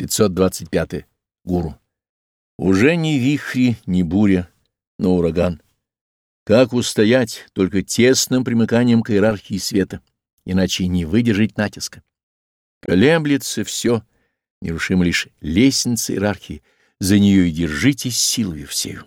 525. Гуру. Уже не вихри, не буря, но ураган. Как устоять только тесным примыканием к иерархии света, иначе не выдержать натиска. Колеблется все, нерушим лишь лестница иерархии, за нее и держитесь силою всею.